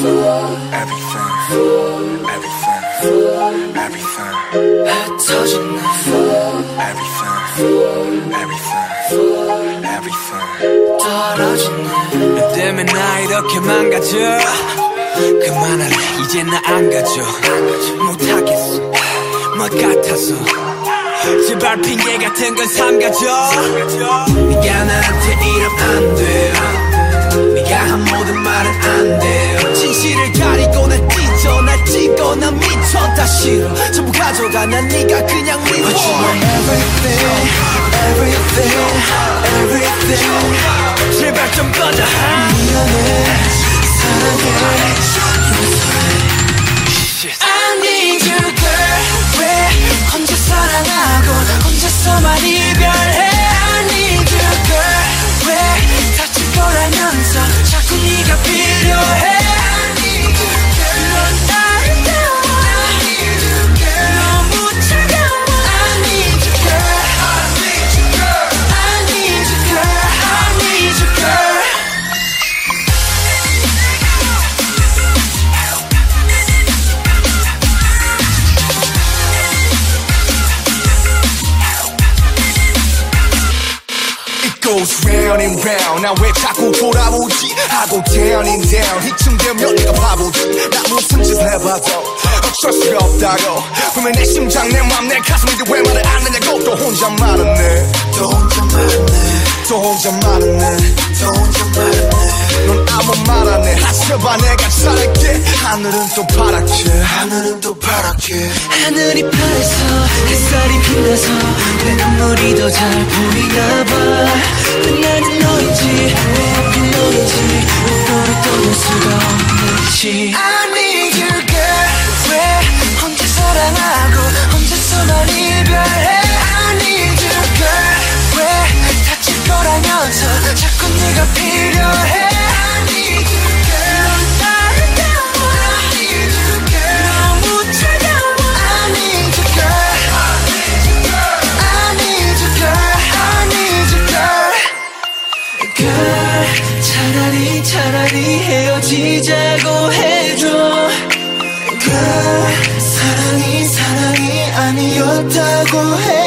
everything, everything, everything. 흩어진 나 Everything, everything, everything. 떨어진 나 때문에 나 이렇게 망가져 그만할래 이제 나 안 가져 못하겠어 뭐 같아서 제발 핑계 같은 건 삼가져 네가 나한테 이러 미쳐 다 싫어 전부 가져가 난 네가 그냥 미워 But you are everything everything everything Goes round and round 나 왜 자꾸 돌아오지? 하고 down and down 이쯤 되면 내가 바보지. 나 무슨 짓을 해봐도 어쩔 수가 없다고. 분명 내 심장 내 맘 내 가슴인데 왜 말을 안 하냐고. 또 혼자 말았네. 또 혼자 말하네. 또 혼자 말았네. 또 혼자 말하네. 넌 아무 말 안 해. 하셔봐 내가 잘할게. 하늘은 또 파랗게. 하늘은 또 파랗게. 하늘이 파래서 햇살이 빛나서 내 눈물이 더 잘 보이나 봐근 나는 너인지 왜 하필 너인지 너를 떠날 수가 없는지 차라리 헤어지자고 해줘. girl 사랑이 사랑이 아니었다고 해